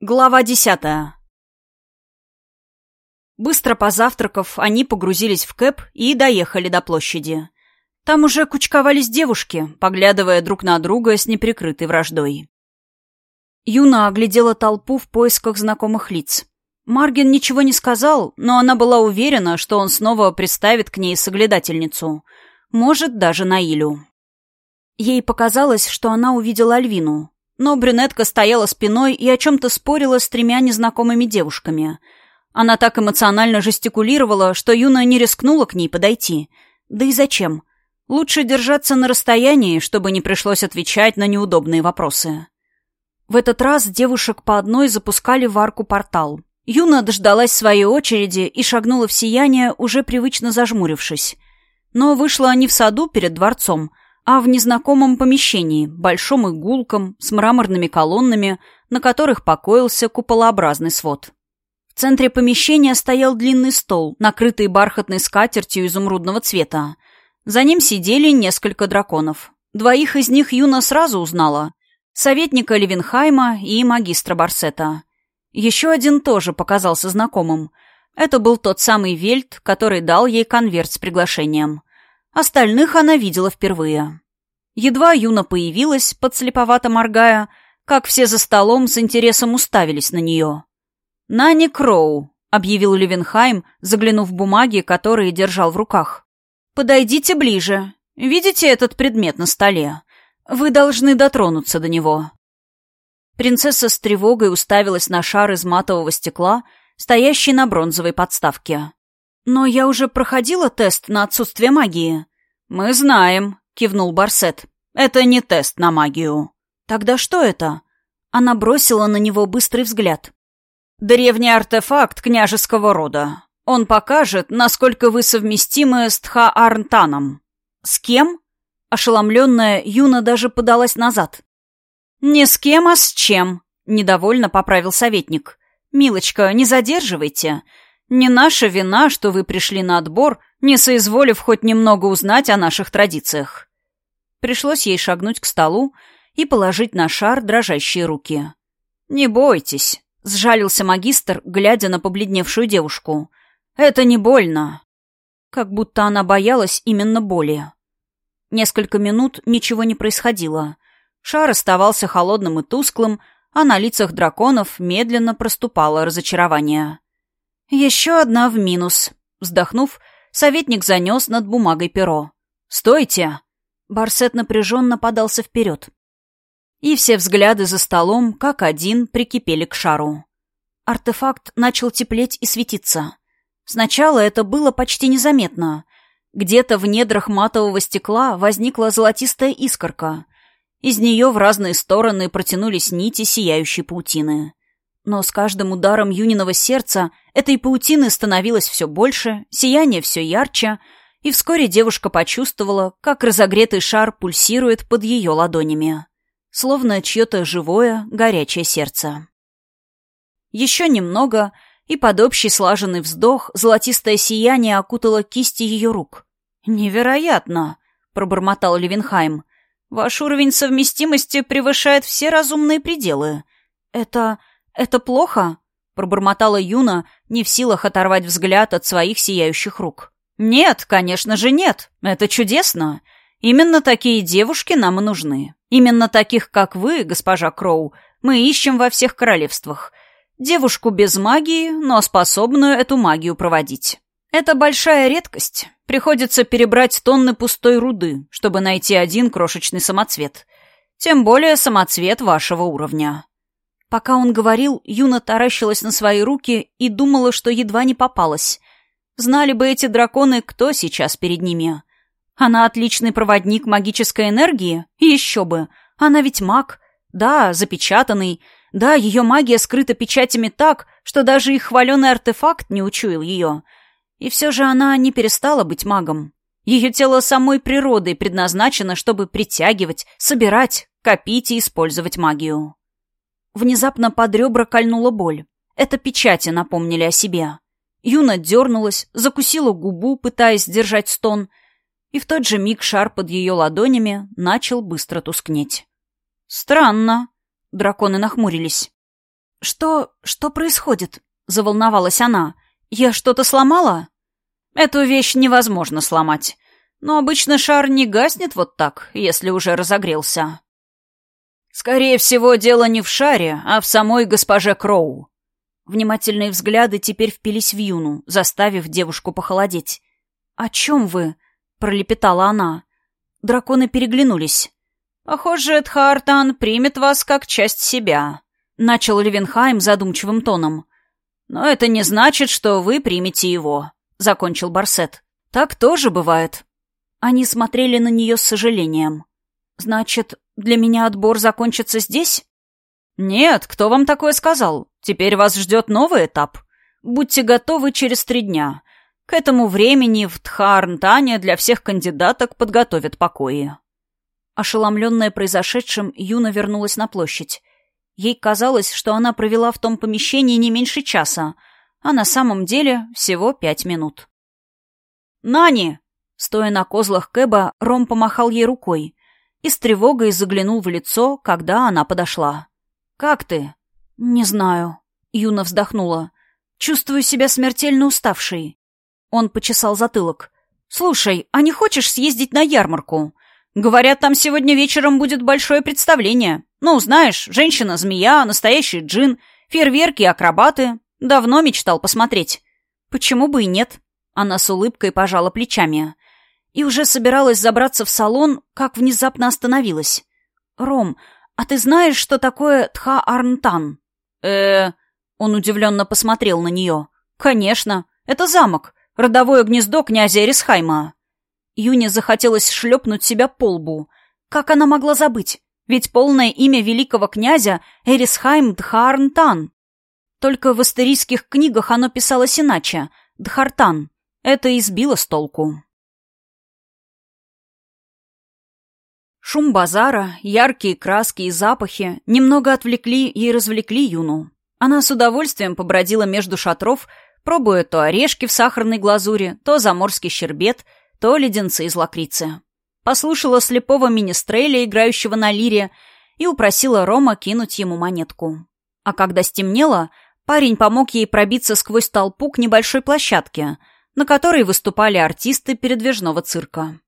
Глава десятая. Быстро позавтракав, они погрузились в кэп и доехали до площади. Там уже кучковались девушки, поглядывая друг на друга с неприкрытой враждой. Юна оглядела толпу в поисках знакомых лиц. Маргин ничего не сказал, но она была уверена, что он снова представит к ней соглядательницу. Может, даже Наилю. Ей показалось, что она увидела Альвину, но брюнетка стояла спиной и о чем-то спорила с тремя незнакомыми девушками. Она так эмоционально жестикулировала, что Юна не рискнула к ней подойти. Да и зачем? Лучше держаться на расстоянии, чтобы не пришлось отвечать на неудобные вопросы. В этот раз девушек по одной запускали в арку портал. Юна дождалась своей очереди и шагнула в сияние, уже привычно зажмурившись. Но вышла они в саду перед дворцом — а в незнакомом помещении, большом и гулком, с мраморными колоннами, на которых покоился куполообразный свод. В центре помещения стоял длинный стол, накрытый бархатной скатертью изумрудного цвета. За ним сидели несколько драконов. Двоих из них Юна сразу узнала. Советника Левинхайма и магистра Барсета. Еще один тоже показался знакомым. Это был тот самый Вельт, который дал ей конверт с приглашением. Остальных она видела впервые. Едва Юна появилась, подслеповато моргая, как все за столом с интересом уставились на нее. «Нани Кроу», — объявил Левенхайм, заглянув в бумаги, которые держал в руках. «Подойдите ближе. Видите этот предмет на столе? Вы должны дотронуться до него». Принцесса с тревогой уставилась на шар из матового стекла, стоящий на бронзовой подставке. «Но я уже проходила тест на отсутствие магии». «Мы знаем», — кивнул Барсет. «Это не тест на магию». «Тогда что это?» Она бросила на него быстрый взгляд. «Древний артефакт княжеского рода. Он покажет, насколько вы совместимы с Тха-Арнтаном». «С кем?» Ошеломленная, Юна даже подалась назад. «Не с кем, а с чем», — недовольно поправил советник. «Милочка, не задерживайте. Не наша вина, что вы пришли на отбор, не соизволив хоть немного узнать о наших традициях. Пришлось ей шагнуть к столу и положить на шар дрожащие руки. «Не бойтесь», — сжалился магистр, глядя на побледневшую девушку. «Это не больно». Как будто она боялась именно боли. Несколько минут ничего не происходило. Шар оставался холодным и тусклым, а на лицах драконов медленно проступало разочарование. «Еще одна в минус». Вздохнув, советник занес над бумагой перо. «Стойте!» Барсет напряженно подался вперед. И все взгляды за столом, как один, прикипели к шару. Артефакт начал теплеть и светиться. Сначала это было почти незаметно. Где-то в недрах матового стекла возникла золотистая искорка. Из нее в разные стороны протянулись нити сияющей паутины. Но с каждым ударом Юниного сердца этой паутины становилось все больше, сияние все ярче, и вскоре девушка почувствовала, как разогретый шар пульсирует под ее ладонями. Словно чье-то живое, горячее сердце. Еще немного, и под общий слаженный вздох золотистое сияние окутало кисти ее рук. «Невероятно!» — пробормотал Левинхайм. «Ваш уровень совместимости превышает все разумные пределы. Это... «Это плохо?» — пробормотала Юна, не в силах оторвать взгляд от своих сияющих рук. «Нет, конечно же нет. Это чудесно. Именно такие девушки нам и нужны. Именно таких, как вы, госпожа Кроу, мы ищем во всех королевствах. Девушку без магии, но способную эту магию проводить. Это большая редкость. Приходится перебрать тонны пустой руды, чтобы найти один крошечный самоцвет. Тем более самоцвет вашего уровня. Пока он говорил, Юна таращилась на свои руки и думала, что едва не попалась. Знали бы эти драконы, кто сейчас перед ними. Она отличный проводник магической энергии? Еще бы. Она ведь маг. Да, запечатанный. Да, ее магия скрыта печатями так, что даже их хваленый артефакт не учуял ее. И все же она не перестала быть магом. Ее тело самой природой предназначено, чтобы притягивать, собирать, копить и использовать магию. Внезапно под ребра кольнула боль. Это печати напомнили о себе. Юна дернулась, закусила губу, пытаясь сдержать стон, и в тот же миг шар под ее ладонями начал быстро тускнеть. «Странно», — драконы нахмурились. «Что... что происходит?» — заволновалась она. «Я что-то сломала?» «Эту вещь невозможно сломать. Но обычно шар не гаснет вот так, если уже разогрелся». «Скорее всего, дело не в шаре, а в самой госпоже Кроу». Внимательные взгляды теперь впились в Юну, заставив девушку похолодеть. «О чем вы?» — пролепетала она. Драконы переглянулись. «Похоже, Эдхартан примет вас как часть себя», — начал Левенхайм задумчивым тоном. «Но это не значит, что вы примете его», — закончил Барсет. «Так тоже бывает». Они смотрели на нее с сожалением. «Значит, для меня отбор закончится здесь?» «Нет, кто вам такое сказал? Теперь вас ждет новый этап. Будьте готовы через три дня. К этому времени в Тхаарнтане для всех кандидаток подготовят покои». Ошеломленная произошедшим, Юна вернулась на площадь. Ей казалось, что она провела в том помещении не меньше часа, а на самом деле всего пять минут. «Нани!» Стоя на козлах Кэба, Ром помахал ей рукой и с тревогой заглянул в лицо, когда она подошла. «Как ты?» «Не знаю». Юна вздохнула. «Чувствую себя смертельно уставшей». Он почесал затылок. «Слушай, а не хочешь съездить на ярмарку? Говорят, там сегодня вечером будет большое представление. Ну, знаешь, женщина-змея, настоящий джин, фейерверки и акробаты. Давно мечтал посмотреть. Почему бы и нет? Она с улыбкой пожала плечами. И уже собиралась забраться в салон, как внезапно остановилась. «Ром, а ты знаешь, что такое Тха-Арнтан?» э Он удивленно посмотрел на нее. «Конечно. Это замок. Родовое гнездо князя Эрисхайма». Юне захотелось шлепнуть себя по лбу. Как она могла забыть? Ведь полное имя великого князя Эрисхайм Дхарнтан. Только в астерийских книгах оно писалось иначе — Дхартан. Это избило с толку. Шум базара, яркие краски и запахи немного отвлекли и развлекли Юну. Она с удовольствием побродила между шатров, пробуя то орешки в сахарной глазури, то заморский щербет — то леденцы из лакрицы. Послушала слепого министреля, играющего на лире, и упросила Рома кинуть ему монетку. А когда стемнело, парень помог ей пробиться сквозь толпу к небольшой площадке, на которой выступали артисты передвижного цирка.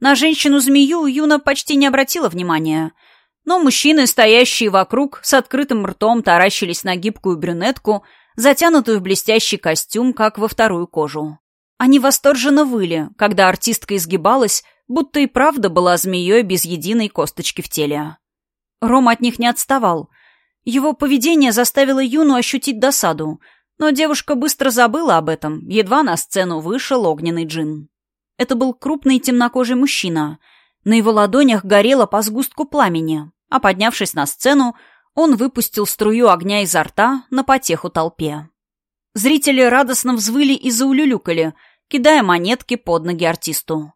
На женщину-змею Юна почти не обратила внимания, но мужчины, стоящие вокруг, с открытым ртом таращились на гибкую брюнетку, затянутую в блестящий костюм, как во вторую кожу. Они восторженно выли, когда артистка изгибалась, будто и правда была змеей без единой косточки в теле. Ром от них не отставал. Его поведение заставило Юну ощутить досаду, но девушка быстро забыла об этом, едва на сцену вышел огненный джин. Это был крупный темнокожий мужчина. На его ладонях горело по сгустку пламени, а поднявшись на сцену, он выпустил струю огня изо рта на потеху толпе. Зрители радостно взвыли и заулюлюкали — кидая монетки под ноги артисту.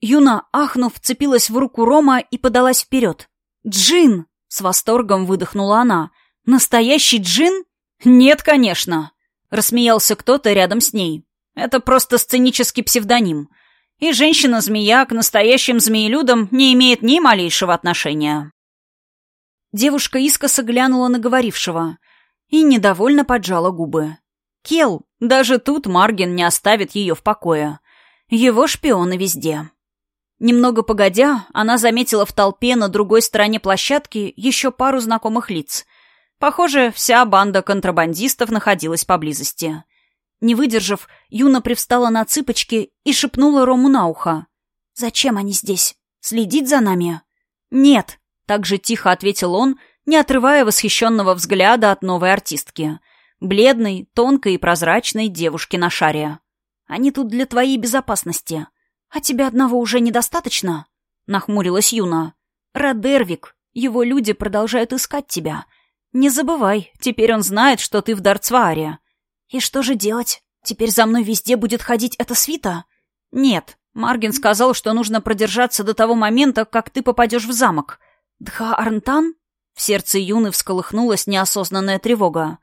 Юна, ахнув, вцепилась в руку Рома и подалась вперед. «Джин!» — с восторгом выдохнула она. «Настоящий джин?» «Нет, конечно!» — рассмеялся кто-то рядом с ней. «Это просто сценический псевдоним. И женщина-змея к настоящим змеелюдам не имеет ни малейшего отношения». Девушка искоса глянула на говорившего и недовольно поджала губы. Кел, даже тут Марген не оставит ее в покое. Его шпионы везде. Немного погодя, она заметила в толпе на другой стороне площадки еще пару знакомых лиц. Похоже, вся банда контрабандистов находилась поблизости. Не выдержав, Юна привстала на цыпочки и шепнула Рому на ухо. «Зачем они здесь? Следить за нами?» «Нет», — так же тихо ответил он, не отрывая восхищенного взгляда от новой артистки — бледной, тонкой и прозрачной девушки на шаре. Они тут для твоей безопасности. А тебя одного уже недостаточно?» — нахмурилась Юна. «Радервик, его люди продолжают искать тебя. Не забывай, теперь он знает, что ты в Дарцвааре. И что же делать? Теперь за мной везде будет ходить эта свита?» «Нет», — Маргин сказал, что нужно продержаться до того момента, как ты попадешь в замок. «Дха Арнтан?» В сердце Юны всколыхнулась неосознанная тревога.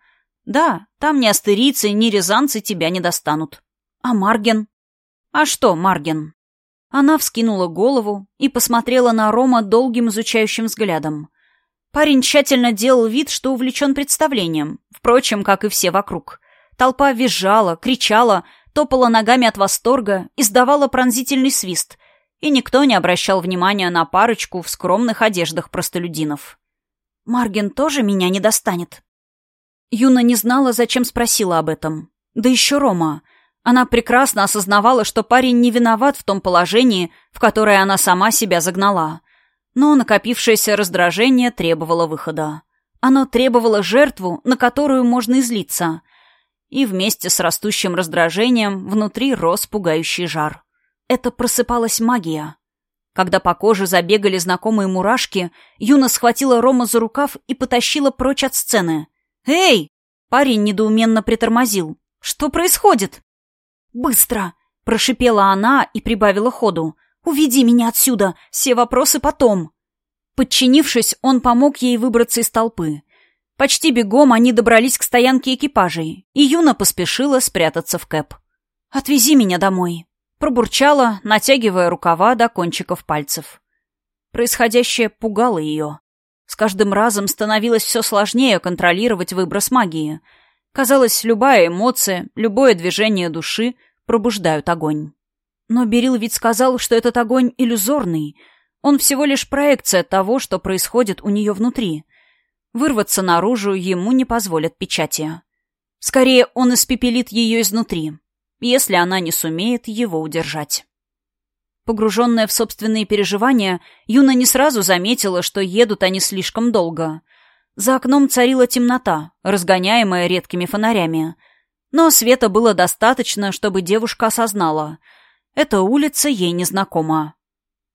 Да, там ни астерийцы, ни рязанцы тебя не достанут. А Марген? А что Марген? Она вскинула голову и посмотрела на Рома долгим изучающим взглядом. Парень тщательно делал вид, что увлечен представлением, впрочем, как и все вокруг. Толпа визжала, кричала, топала ногами от восторга, издавала пронзительный свист, и никто не обращал внимания на парочку в скромных одеждах простолюдинов. «Марген тоже меня не достанет?» Юна не знала, зачем спросила об этом. Да еще Рома. Она прекрасно осознавала, что парень не виноват в том положении, в которое она сама себя загнала. Но накопившееся раздражение требовало выхода. Оно требовало жертву, на которую можно излиться. И вместе с растущим раздражением внутри рос пугающий жар. Это просыпалась магия. Когда по коже забегали знакомые мурашки, Юна схватила Рома за рукав и потащила прочь от сцены. «Эй!» Парень недоуменно притормозил. «Что происходит?» «Быстро!» — прошипела она и прибавила ходу. «Уведи меня отсюда! Все вопросы потом!» Подчинившись, он помог ей выбраться из толпы. Почти бегом они добрались к стоянке экипажей, и Юна поспешила спрятаться в кэп. «Отвези меня домой», — пробурчала, натягивая рукава до кончиков пальцев. Происходящее пугало ее. С каждым разом становилось все сложнее контролировать выброс магии. Казалось, любая эмоция, любое движение души пробуждают огонь. Но Берил ведь сказал, что этот огонь иллюзорный. Он всего лишь проекция того, что происходит у нее внутри. Вырваться наружу ему не позволят печати. Скорее, он испепелит ее изнутри, если она не сумеет его удержать. Погруженная в собственные переживания, Юна не сразу заметила, что едут они слишком долго. За окном царила темнота, разгоняемая редкими фонарями. Но света было достаточно, чтобы девушка осознала — эта улица ей незнакома.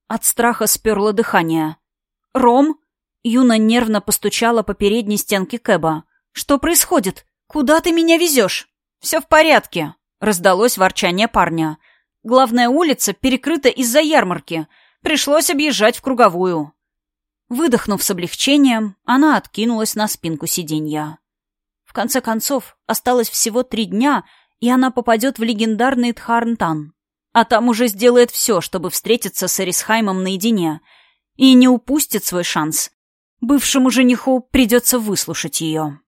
От страха сперло дыхание. «Ром?» Юна нервно постучала по передней стенке Кэба. «Что происходит? Куда ты меня везешь?» «Все в порядке», — раздалось ворчание парня. «Главная улица перекрыта из-за ярмарки. Пришлось объезжать в круговую». Выдохнув с облегчением, она откинулась на спинку сиденья. В конце концов, осталось всего три дня, и она попадет в легендарный Тхарнтан а там уже сделает все, чтобы встретиться с Эрисхаймом наедине, и не упустит свой шанс. Бывшему жениху придется выслушать ее.